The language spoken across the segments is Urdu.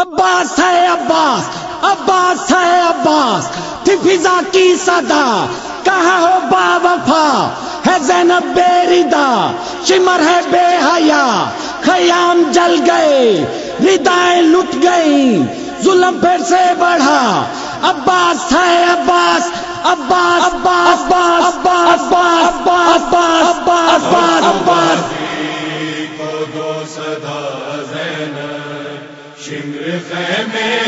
عباس ہے عباس عباس ہے عباس تھی فضا کی صدا کہا ہو با وفا؟ ہے زینب بے ردا شمر ہے بے حیا خیام جل گئے ردائیں لٹ گئیں ظلم پھر سے بڑھا عباس ہے عباس عباس عباس, عباس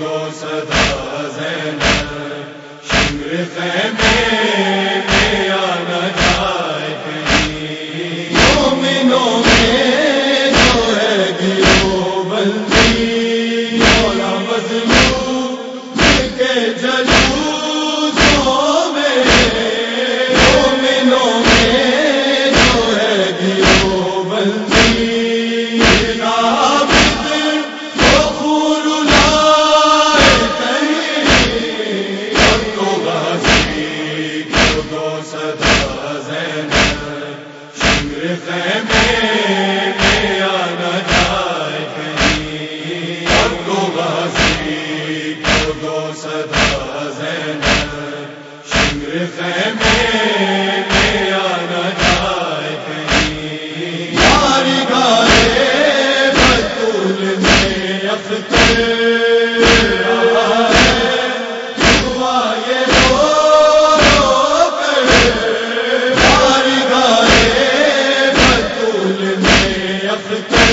کو صدا